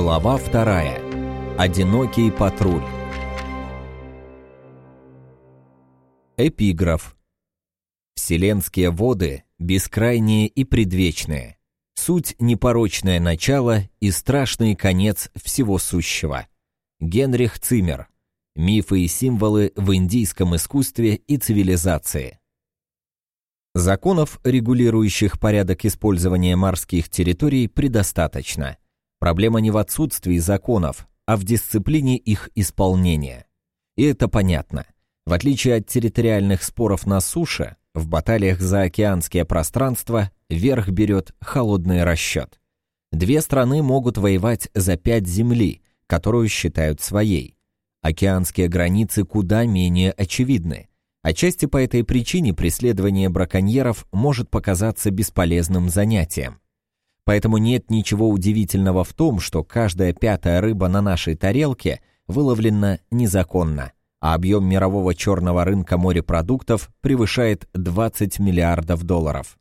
Глава вторая. Одинокий патруль. Эпиграф. Вселенские воды бескрайние и предвечные. Суть непорочное начало и страшный конец всего сущего. Генрих Циммер. Мифы и символы в индийском искусстве и цивилизации. Законов, регулирующих порядок использования морских территорий, предостаточно – Проблема не в отсутствии законов, а в дисциплине их исполнения. И это понятно. В отличие от территориальных споров на суше, в баталиях за океанские пространства верх берет холодный расчет. Две страны могут воевать за пять земли, которую считают своей. Океанские границы куда менее очевидны. Отчасти по этой причине преследование браконьеров может показаться бесполезным занятием. Поэтому нет ничего удивительного в том, что каждая пятая рыба на нашей тарелке выловлена незаконно, а объем мирового черного рынка морепродуктов превышает 20 миллиардов долларов.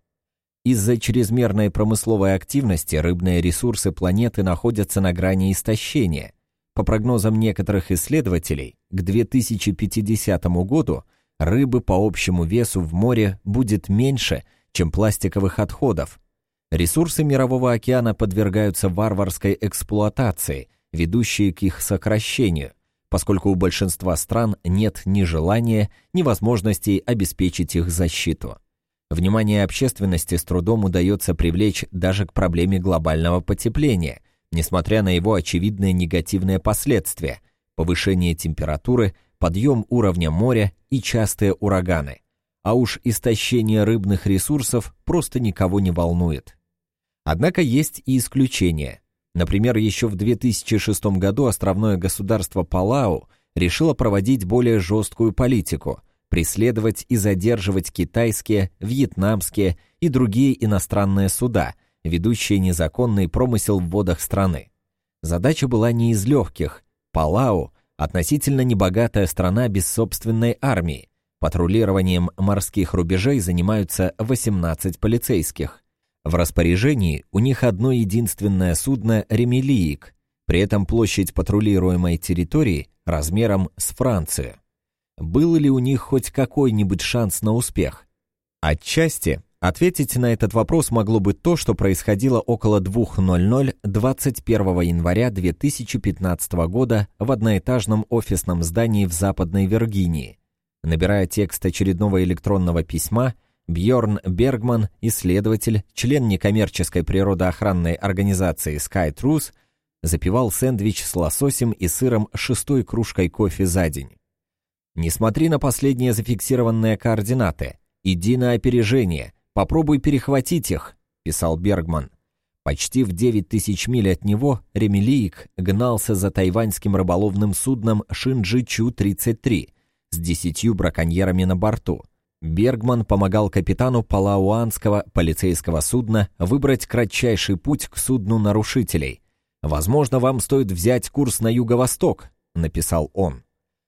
Из-за чрезмерной промысловой активности рыбные ресурсы планеты находятся на грани истощения. По прогнозам некоторых исследователей, к 2050 году рыбы по общему весу в море будет меньше, чем пластиковых отходов, Ресурсы Мирового океана подвергаются варварской эксплуатации, ведущей к их сокращению, поскольку у большинства стран нет ни желания, ни возможностей обеспечить их защиту. Внимание общественности с трудом удается привлечь даже к проблеме глобального потепления, несмотря на его очевидные негативные последствия – повышение температуры, подъем уровня моря и частые ураганы. А уж истощение рыбных ресурсов просто никого не волнует. Однако есть и исключения. Например, еще в 2006 году островное государство Палау решило проводить более жесткую политику, преследовать и задерживать китайские, вьетнамские и другие иностранные суда, ведущие незаконный промысел в водах страны. Задача была не из легких. Палау – относительно небогатая страна без собственной армии. Патрулированием морских рубежей занимаются 18 полицейских. В распоряжении у них одно единственное судно «Ремелиик», при этом площадь патрулируемой территории размером с Францию. Был ли у них хоть какой-нибудь шанс на успех? Отчасти ответить на этот вопрос могло бы то, что происходило около 2.00 21 января 2015 года в одноэтажном офисном здании в Западной Виргинии. Набирая текст очередного электронного письма – Бьорн Бергман, исследователь, член некоммерческой природоохранной организации SkyTruth, запивал сэндвич с лососем и сыром шестой кружкой кофе за день. «Не смотри на последние зафиксированные координаты. Иди на опережение. Попробуй перехватить их», — писал Бергман. Почти в 9 тысяч миль от него Ремелиик гнался за тайваньским рыболовным судном Шинджи-Чу-33 с десятью браконьерами на борту — Бергман помогал капитану палауанского полицейского судна выбрать кратчайший путь к судну нарушителей. «Возможно, вам стоит взять курс на юго-восток», — написал он.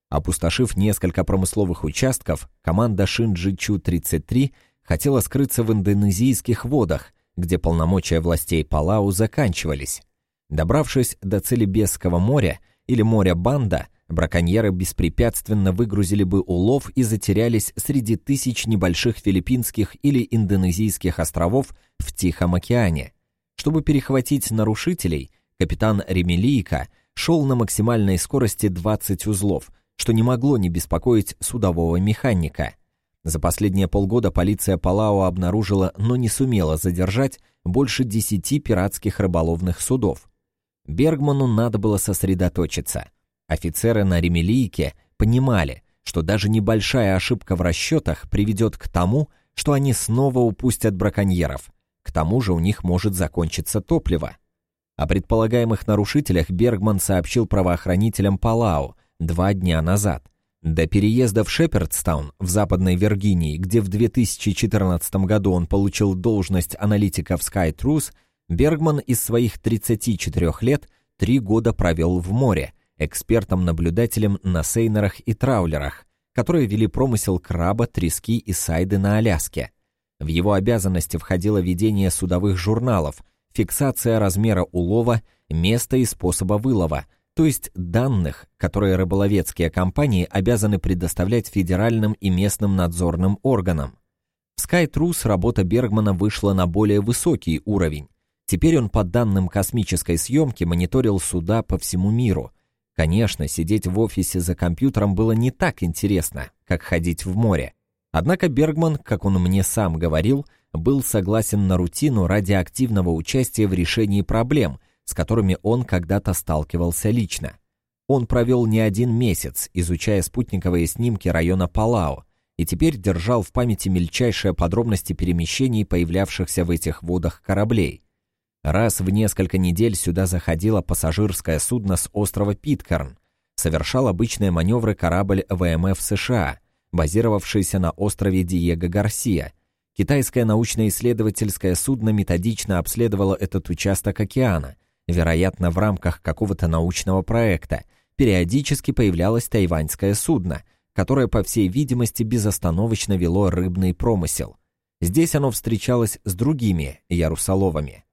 Опустошив несколько промысловых участков, команда Шинджи Чу-33 хотела скрыться в индонезийских водах, где полномочия властей Палау заканчивались. Добравшись до Целебесского моря или моря Банда, Браконьеры беспрепятственно выгрузили бы улов и затерялись среди тысяч небольших филиппинских или индонезийских островов в Тихом океане. Чтобы перехватить нарушителей, капитан Ремелийка шел на максимальной скорости 20 узлов, что не могло не беспокоить судового механика. За последние полгода полиция Палао обнаружила, но не сумела задержать больше 10 пиратских рыболовных судов. Бергману надо было сосредоточиться – Офицеры на Ремелийке понимали, что даже небольшая ошибка в расчетах приведет к тому, что они снова упустят браконьеров. К тому же у них может закончиться топливо. О предполагаемых нарушителях Бергман сообщил правоохранителям Палау два дня назад. До переезда в Шепердстаун в Западной Виргинии, где в 2014 году он получил должность аналитика в SkyTruth, Бергман из своих 34 лет три года провел в море – экспертом-наблюдателем на сейнерах и траулерах, которые вели промысел краба, трески и сайды на Аляске. В его обязанности входило ведение судовых журналов, фиксация размера улова, места и способа вылова, то есть данных, которые рыболовецкие компании обязаны предоставлять федеральным и местным надзорным органам. В SkyTrus работа Бергмана вышла на более высокий уровень. Теперь он по данным космической съемки мониторил суда по всему миру. Конечно, сидеть в офисе за компьютером было не так интересно, как ходить в море. Однако Бергман, как он мне сам говорил, был согласен на рутину ради активного участия в решении проблем, с которыми он когда-то сталкивался лично. Он провел не один месяц, изучая спутниковые снимки района Палао, и теперь держал в памяти мельчайшие подробности перемещений, появлявшихся в этих водах кораблей. Раз в несколько недель сюда заходило пассажирское судно с острова Питкарн, совершал обычные маневры корабль ВМФ США, базировавшийся на острове Диего Гарсия. Китайское научно-исследовательское судно методично обследовало этот участок океана, вероятно, в рамках какого-то научного проекта. Периодически появлялось тайваньское судно — которое, по всей видимости, безостановочно вело рыбный промысел. Здесь оно встречалось с другими ярусоловами.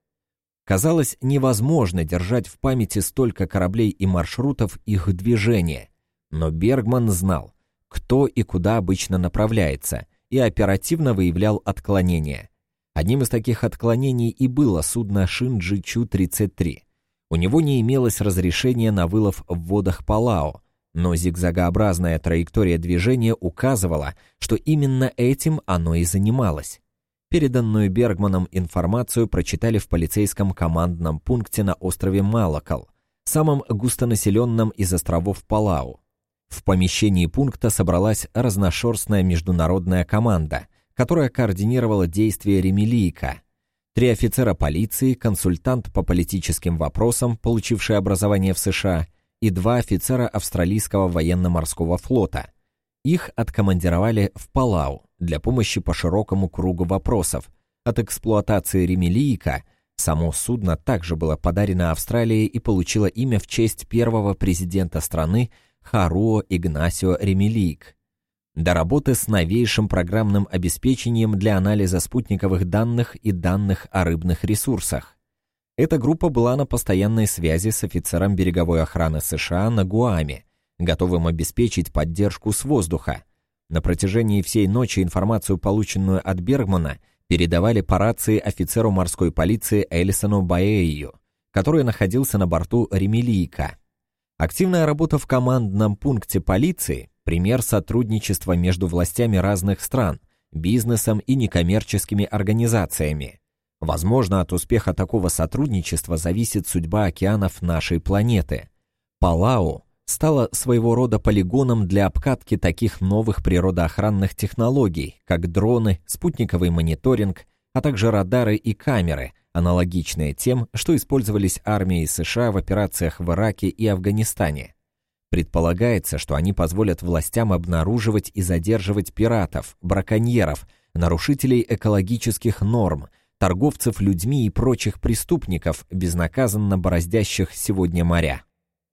Казалось невозможно держать в памяти столько кораблей и маршрутов их движения, но Бергман знал, кто и куда обычно направляется, и оперативно выявлял отклонения. Одним из таких отклонений и было судно Шинджи Чу-33. У него не имелось разрешения на вылов в водах Палао, но зигзагообразная траектория движения указывала, что именно этим оно и занималось. Переданную Бергманом информацию прочитали в полицейском командном пункте на острове Малакал, самом густонаселенном из островов Палау. В помещении пункта собралась разношерстная международная команда, которая координировала действия Ремелийка. Три офицера полиции, консультант по политическим вопросам, получивший образование в США – и два офицера австралийского военно-морского флота. Их откомандировали в Палау для помощи по широкому кругу вопросов. От эксплуатации Ремелийка само судно также было подарено Австралии и получило имя в честь первого президента страны Харуо Игнасио Ремелийк. До работы с новейшим программным обеспечением для анализа спутниковых данных и данных о рыбных ресурсах. Эта группа была на постоянной связи с офицером береговой охраны США на Гуаме, готовым обеспечить поддержку с воздуха. На протяжении всей ночи информацию, полученную от Бергмана, передавали по рации офицеру морской полиции Элисону Баэйю, который находился на борту Ремелийка. Активная работа в командном пункте полиции – пример сотрудничества между властями разных стран, бизнесом и некоммерческими организациями. Возможно, от успеха такого сотрудничества зависит судьба океанов нашей планеты. Палау стала своего рода полигоном для обкатки таких новых природоохранных технологий, как дроны, спутниковый мониторинг, а также радары и камеры, аналогичные тем, что использовались армией США в операциях в Ираке и Афганистане. Предполагается, что они позволят властям обнаруживать и задерживать пиратов, браконьеров, нарушителей экологических норм, торговцев людьми и прочих преступников, безнаказанно бороздящих сегодня моря.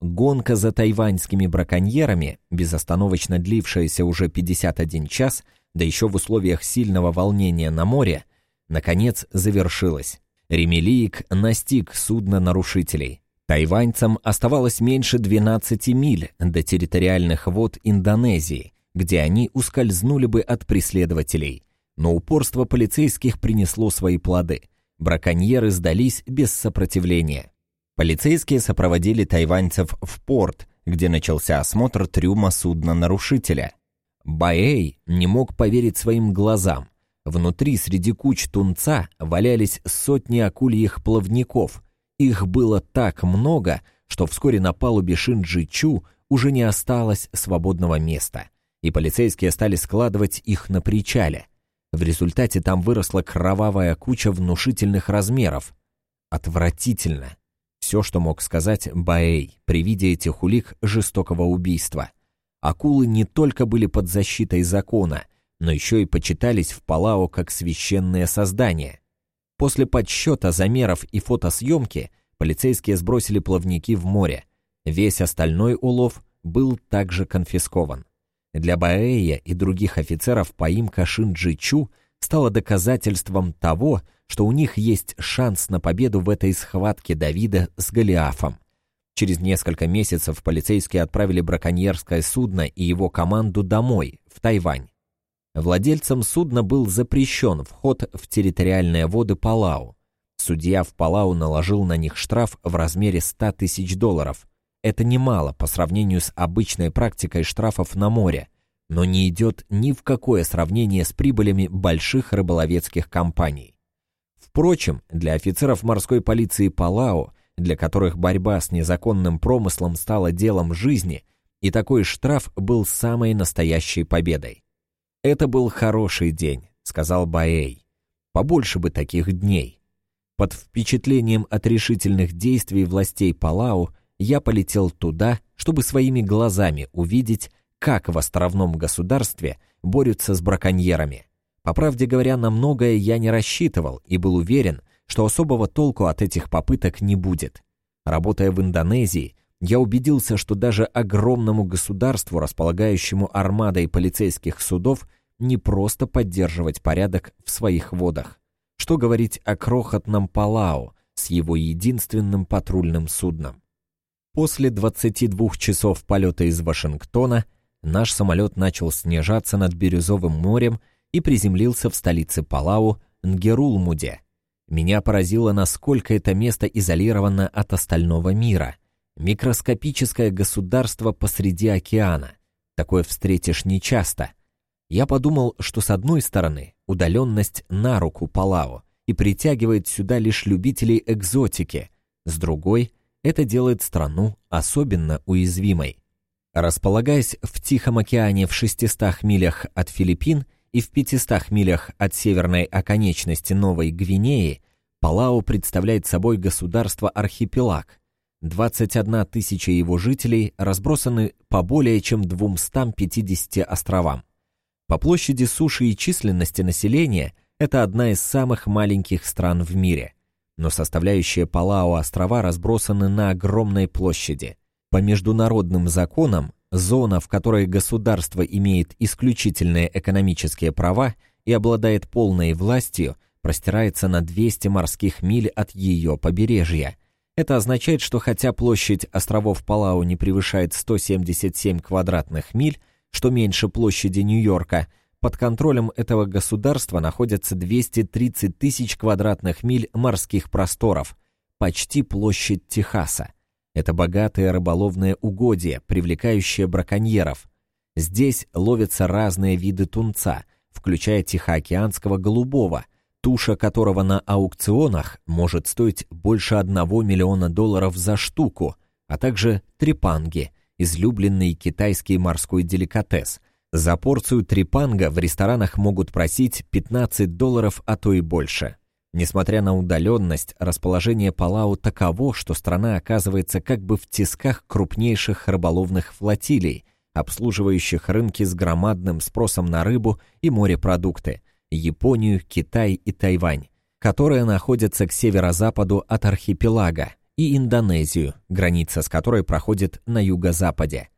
Гонка за тайваньскими браконьерами, безостановочно длившаяся уже 51 час, да еще в условиях сильного волнения на море, наконец завершилась. Ремелиик настиг судно нарушителей. Тайваньцам оставалось меньше 12 миль до территориальных вод Индонезии, где они ускользнули бы от преследователей – но упорство полицейских принесло свои плоды. Браконьеры сдались без сопротивления. Полицейские сопроводили тайваньцев в порт, где начался осмотр трюма судна-нарушителя. Баэй не мог поверить своим глазам. Внутри среди куч тунца валялись сотни акульих плавников. Их было так много, что вскоре на палубе Шинджичу уже не осталось свободного места, и полицейские стали складывать их на причале – в результате там выросла кровавая куча внушительных размеров. Отвратительно. Все, что мог сказать Баэй при виде этих улик жестокого убийства. Акулы не только были под защитой закона, но еще и почитались в Палао как священное создание. После подсчета замеров и фотосъемки полицейские сбросили плавники в море. Весь остальной улов был также конфискован. Для Баэя и других офицеров поимка Шинджичу стала доказательством того, что у них есть шанс на победу в этой схватке Давида с Голиафом. Через несколько месяцев полицейские отправили браконьерское судно и его команду домой, в Тайвань. Владельцам судна был запрещен вход в территориальные воды Палау. Судья в Палау наложил на них штраф в размере 100 тысяч долларов. Это немало по сравнению с обычной практикой штрафов на море, но не идет ни в какое сравнение с прибылями больших рыболовецких компаний. Впрочем, для офицеров морской полиции Палау – для которых борьба с незаконным промыслом стала делом жизни, и такой штраф был самой настоящей победой. «Это был хороший день», — сказал Баэй. «Побольше бы таких дней». Под впечатлением от решительных действий властей Палау я полетел туда, чтобы своими глазами увидеть, как в островном государстве борются с браконьерами. По правде говоря, на многое я не рассчитывал и был уверен, что особого толку от этих попыток не будет. Работая в Индонезии, я убедился, что даже огромному государству, располагающему армадой полицейских судов, не просто поддерживать порядок в своих водах. Что говорить о крохотном Палау с его единственным патрульным судном? После 22 часов полета из Вашингтона наш самолет начал снижаться над Бирюзовым морем и приземлился в столице Палау Нгерулмуде, меня поразило, насколько это место изолировано от остального мира. Микроскопическое государство посреди океана. Такое встретишь нечасто. Я подумал, что с одной стороны удаленность на руку Палау и притягивает сюда лишь любителей экзотики, с другой это делает страну особенно уязвимой. Располагаясь в Тихом океане в 600 милях от Филиппин, и в 500 милях от северной оконечности Новой Гвинеи Палау представляет собой государство-архипелаг. 21 тысяча его жителей разбросаны по более чем 250 островам. По площади суши и численности населения это одна из самых маленьких стран в мире. Но составляющие Палау острова разбросаны на огромной площади. По международным законам Зона, в которой государство имеет исключительные экономические права и обладает полной властью, простирается на 200 морских миль от ее побережья. Это означает, что хотя площадь островов Палау не превышает 177 квадратных миль, что меньше площади Нью-Йорка, под контролем этого государства находятся 230 тысяч квадратных миль морских просторов, почти площадь Техаса. Это богатые рыболовные угодья, привлекающие браконьеров. Здесь ловятся разные виды тунца, включая тихоокеанского голубого, туша которого на аукционах может стоить больше одного миллиона долларов за штуку, а также трепанги, излюбленный китайский морской деликатес. За порцию трепанга в ресторанах могут просить 15 долларов, а то и больше. Несмотря на удаленность, расположение Палау таково, что страна оказывается как бы в тисках крупнейших рыболовных флотилий, обслуживающих рынки с громадным спросом на рыбу и морепродукты – Японию, Китай и Тайвань, которые находятся к северо-западу от архипелага, и Индонезию, граница с которой проходит на юго-западе.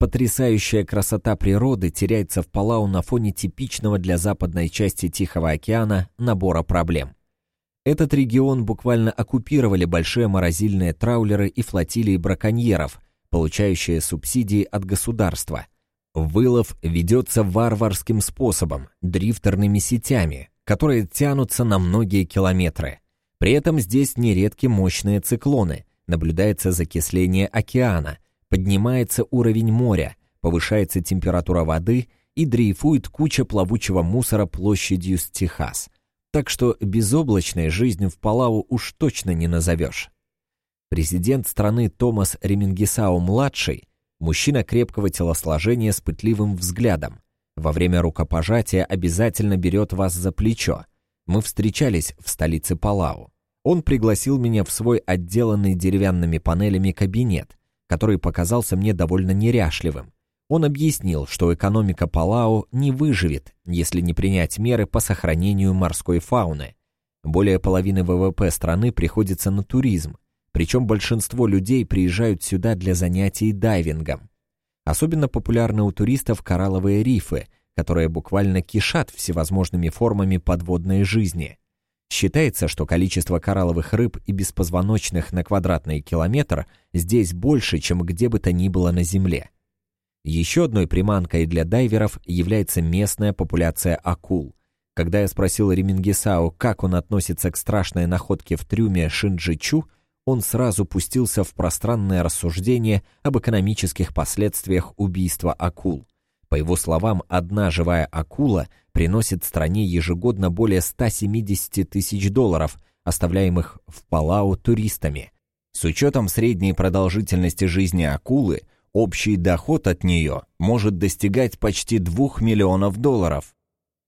Потрясающая красота природы теряется в Палау на фоне типичного для западной части Тихого океана набора проблем – этот регион буквально оккупировали большие морозильные траулеры и флотилии браконьеров, получающие субсидии от государства. Вылов ведется варварским способом, дрифтерными сетями, которые тянутся на многие километры. При этом здесь нередки мощные циклоны, наблюдается закисление океана, поднимается уровень моря, повышается температура воды и дрейфует куча плавучего мусора площадью с Техас так что безоблачной жизнь в Палау уж точно не назовешь. Президент страны Томас Ремингисау-младший, мужчина крепкого телосложения с пытливым взглядом, во время рукопожатия обязательно берет вас за плечо. Мы встречались в столице Палау. Он пригласил меня в свой отделанный деревянными панелями кабинет, который показался мне довольно неряшливым, он объяснил, что экономика Палау не выживет, если не принять меры по сохранению морской фауны. Более половины ВВП страны приходится на туризм, причем большинство людей приезжают сюда для занятий дайвингом. Особенно популярны у туристов коралловые рифы, которые буквально кишат всевозможными формами подводной жизни. Считается, что количество коралловых рыб и беспозвоночных на квадратный километр здесь больше, чем где бы то ни было на Земле. Еще одной приманкой для дайверов является местная популяция акул. Когда я спросил Ремингесао, как он относится к страшной находке в трюме Шинджичу, он сразу пустился в пространное рассуждение об экономических последствиях убийства акул. По его словам, одна живая акула приносит стране ежегодно более 170 тысяч долларов, оставляемых в Палау туристами. С учетом средней продолжительности жизни акулы, общий доход от нее может достигать почти 2 миллионов долларов.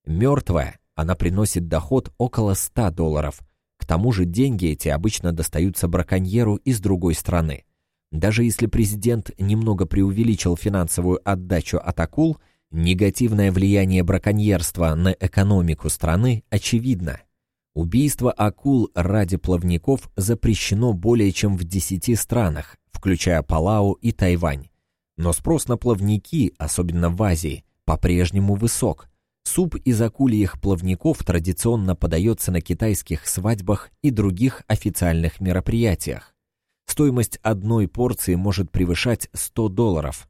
Мертвая, она приносит доход около 100 долларов. К тому же деньги эти обычно достаются браконьеру из другой страны. Даже если президент немного преувеличил финансовую отдачу от акул, негативное влияние браконьерства на экономику страны очевидно. Убийство акул ради плавников запрещено более чем в 10 странах, включая Палау и Тайвань. Но спрос на плавники, особенно в Азии, по-прежнему высок. Суп из акульих плавников традиционно подается на китайских свадьбах и других официальных мероприятиях. Стоимость одной порции может превышать 100 долларов.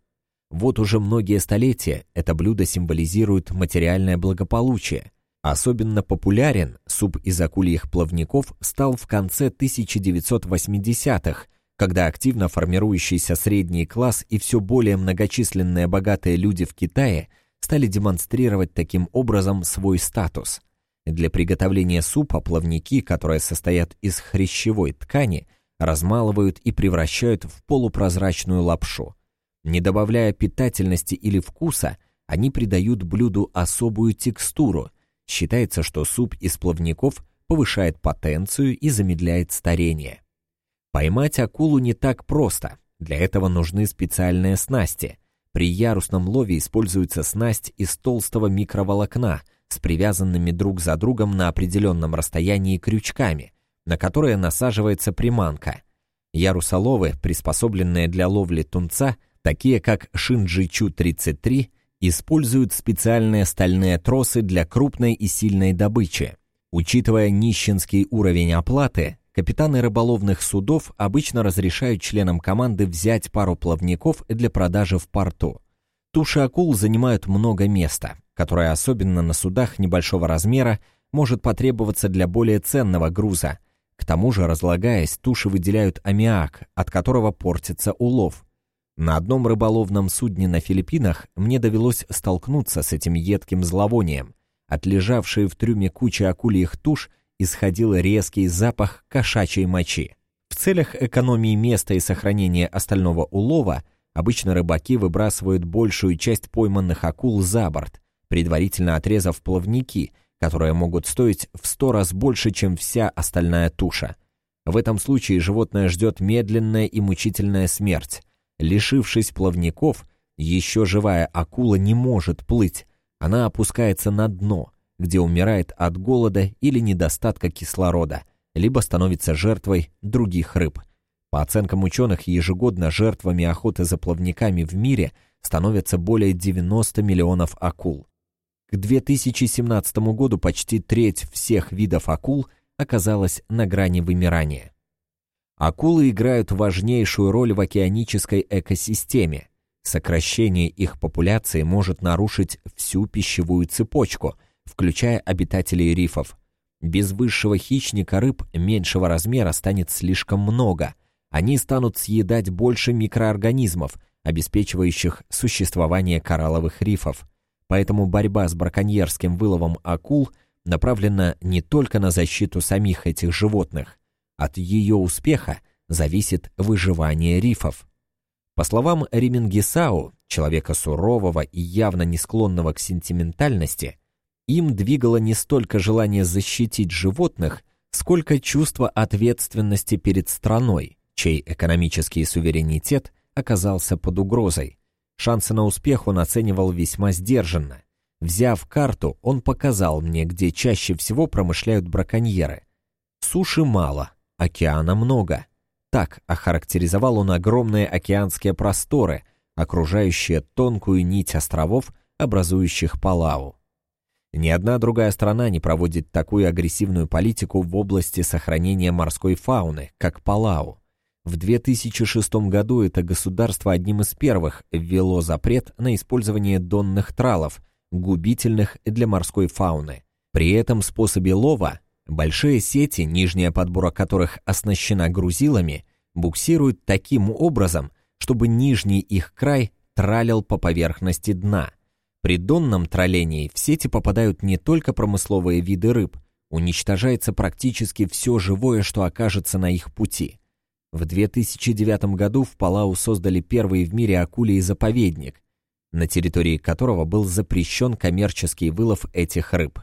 Вот уже многие столетия это блюдо символизирует материальное благополучие. Особенно популярен суп из акульих плавников стал в конце 1980-х, когда активно формирующийся средний класс и все более многочисленные богатые люди в Китае стали демонстрировать таким образом свой статус. Для приготовления супа плавники, которые состоят из хрящевой ткани, размалывают и превращают в полупрозрачную лапшу. Не добавляя питательности или вкуса, они придают блюду особую текстуру. Считается, что суп из плавников повышает потенцию и замедляет старение. Поймать акулу не так просто. Для этого нужны специальные снасти. При ярусном лове используется снасть из толстого микроволокна с привязанными друг за другом на определенном расстоянии крючками, на которое насаживается приманка. Ярусоловы, приспособленные для ловли тунца, такие как Шинджичу-33, используют специальные стальные тросы для крупной и сильной добычи. Учитывая нищенский уровень оплаты, капитаны рыболовных судов обычно разрешают членам команды взять пару плавников для продажи в порту. Туши акул занимают много места, которое особенно на судах небольшого размера может потребоваться для более ценного груза, к тому же, разлагаясь, туши выделяют аммиак, от которого портится улов. На одном рыболовном судне на Филиппинах мне довелось столкнуться с этим едким зловонием. От лежавшей в трюме кучи акульих туш исходил резкий запах кошачьей мочи. В целях экономии места и сохранения остального улова обычно рыбаки выбрасывают большую часть пойманных акул за борт, предварительно отрезав плавники – которые могут стоить в сто раз больше, чем вся остальная туша. В этом случае животное ждет медленная и мучительная смерть. Лишившись плавников, еще живая акула не может плыть, она опускается на дно, где умирает от голода или недостатка кислорода, либо становится жертвой других рыб. По оценкам ученых, ежегодно жертвами охоты за плавниками в мире становятся более 90 миллионов акул. К 2017 году почти треть всех видов акул оказалась на грани вымирания. Акулы играют важнейшую роль в океанической экосистеме. Сокращение их популяции может нарушить всю пищевую цепочку, включая обитателей рифов. Без высшего хищника рыб меньшего размера станет слишком много. Они станут съедать больше микроорганизмов, обеспечивающих существование коралловых рифов. Поэтому борьба с браконьерским выловом акул направлена не только на защиту самих этих животных. От ее успеха зависит выживание рифов. По словам Ремингесау, человека сурового и явно не склонного к сентиментальности, им двигало не столько желание защитить животных, сколько чувство ответственности перед страной, чей экономический суверенитет оказался под угрозой. Шансы на успех он оценивал весьма сдержанно. Взяв карту, он показал мне, где чаще всего промышляют браконьеры. Суши мало, океана много. Так охарактеризовал он огромные океанские просторы, окружающие тонкую нить островов, образующих Палау. Ни одна другая страна не проводит такую агрессивную политику в области сохранения морской фауны, как Палау. В 2006 году это государство одним из первых ввело запрет на использование донных тралов, губительных для морской фауны. При этом способе лова большие сети, нижняя подбора которых оснащена грузилами, буксируют таким образом, чтобы нижний их край тралил по поверхности дна. При донном тролении в сети попадают не только промысловые виды рыб, уничтожается практически все живое, что окажется на их пути. В 2009 году в Палау создали первый в мире акулий заповедник, на территории которого был запрещен коммерческий вылов этих рыб.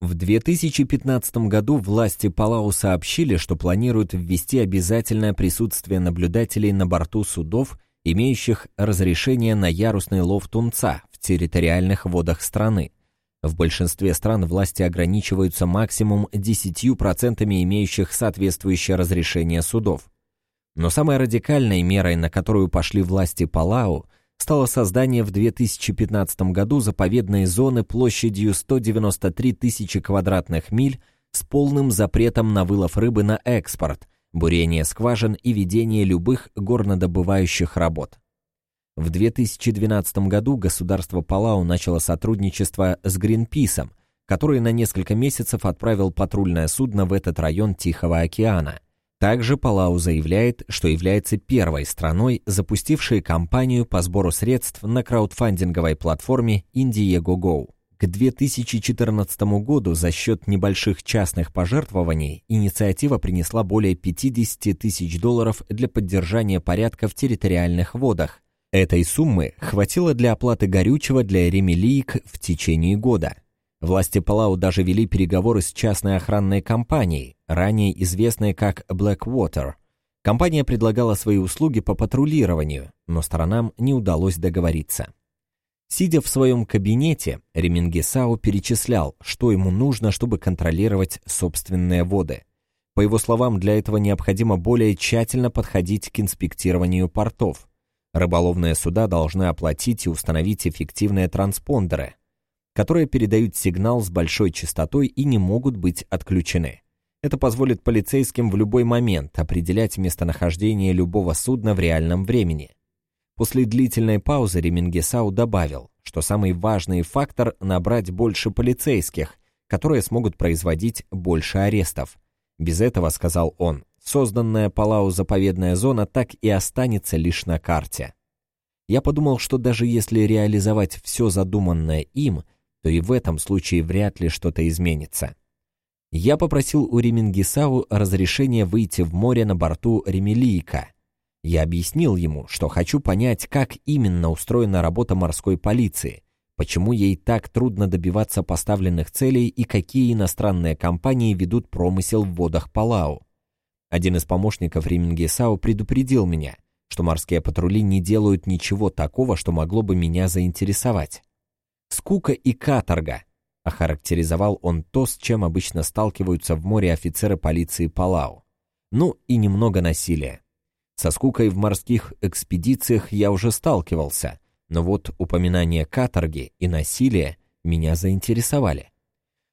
В 2015 году власти Палау сообщили, что планируют ввести обязательное присутствие наблюдателей на борту судов, имеющих разрешение на ярусный лов тунца территориальных водах страны. В большинстве стран власти ограничиваются максимум 10% имеющих соответствующее разрешение судов. Но самой радикальной мерой, на которую пошли власти Палау – стало создание в 2015 году заповедной зоны площадью 193 тысячи квадратных миль с полным запретом на вылов рыбы на экспорт, бурение скважин и ведение любых горнодобывающих работ. В 2012 году государство Палау начало сотрудничество с Гринписом, который на несколько месяцев отправил патрульное судно в этот район Тихого океана – также Палау заявляет, что является первой страной, запустившей кампанию по сбору средств на краудфандинговой платформе Indiegogo. К 2014 году за счет небольших частных пожертвований инициатива принесла более 50 тысяч долларов для поддержания порядка в территориальных водах. Этой суммы хватило для оплаты горючего для ремелиек в течение года. Власти Палау даже вели переговоры с частной охранной компанией, ранее известной как Blackwater. Компания предлагала свои услуги по патрулированию, но сторонам не удалось договориться. Сидя в своем кабинете, Ремингесау перечислял, что ему нужно, чтобы контролировать собственные воды. По его словам, для этого необходимо более тщательно подходить к инспектированию портов. Рыболовные суда должны оплатить и установить эффективные транспондеры, которые передают сигнал с большой частотой и не могут быть отключены. Это позволит полицейским в любой момент определять местонахождение любого судна в реальном времени. После длительной паузы Ремингесау добавил, что самый важный фактор – набрать больше полицейских, которые смогут производить больше арестов. Без этого, сказал он, созданная Палау заповедная зона так и останется лишь на карте. Я подумал, что даже если реализовать все задуманное им – то и в этом случае вряд ли что-то изменится. Я попросил у Ремингисау разрешения выйти в море на борту Ремелийка. Я объяснил ему, что хочу понять, как именно устроена работа морской полиции, почему ей так трудно добиваться поставленных целей и какие иностранные компании ведут промысел в водах Палау. Один из помощников Ремингисау предупредил меня, что морские патрули не делают ничего такого, что могло бы меня заинтересовать. «Скука и каторга», — охарактеризовал он то, с чем обычно сталкиваются в море офицеры полиции Палау. Ну и немного насилия. Со скукой в морских экспедициях я уже сталкивался, но вот упоминание каторги и насилия меня заинтересовали.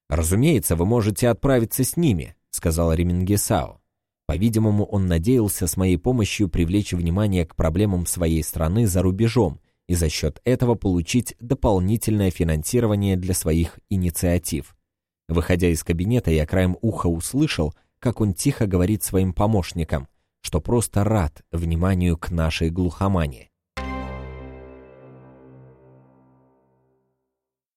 «Разумеется, вы можете отправиться с ними», — сказал Ремингесао. По-видимому, он надеялся с моей помощью привлечь внимание к проблемам своей страны за рубежом и за счет этого получить дополнительное финансирование для своих инициатив. Выходя из кабинета, я краем уха услышал, как он тихо говорит своим помощникам, что просто рад вниманию к нашей глухомане.